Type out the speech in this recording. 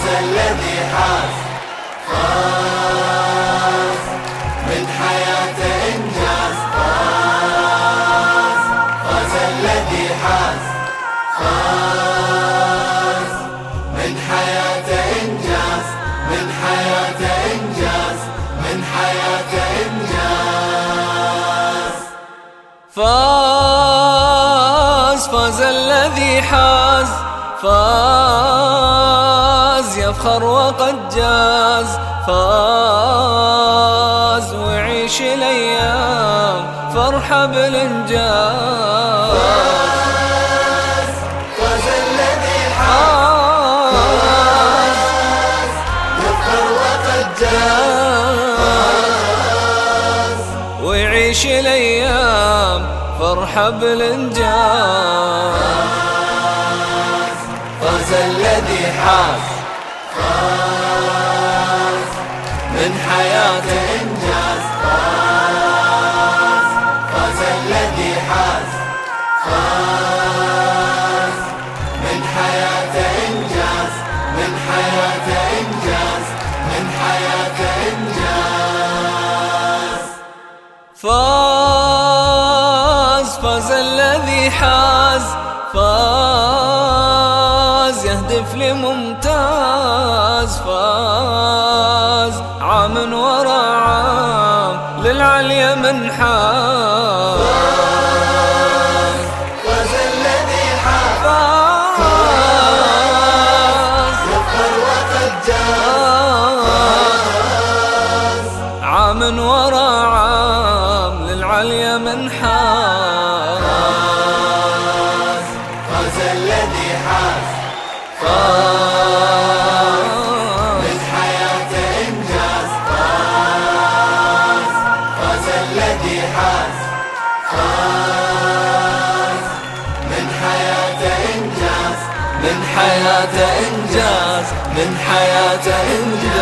فاز الذي حاز. فاز من حياة إنجاز. فاز فاز الذي حاز. فاز من حياة إنجاز. من حياة إنجاز. من حياة إنجاز. فاز. فاز الذي حاز. فاز. يفخر وقد جاز فاز ويعيش الأيام فرحه بالانجاز فاز جاز ويعيش الأيام فرحه بالانجاز فاز الذي حاز. فاز من حياته إنجاز. فاز فاز الذي حاز. فاز من حياته إنجاز. من حياته إنجاز. من حياته إنجاز. فاز فاز الذي حاز. فاز يهدف لممتاز. للعليا منحاز فاز الذي حاز فاز يفخر وقد جاز عام ورا عام للعليا منحاز من حياته إنجاز من حياته إنجاز.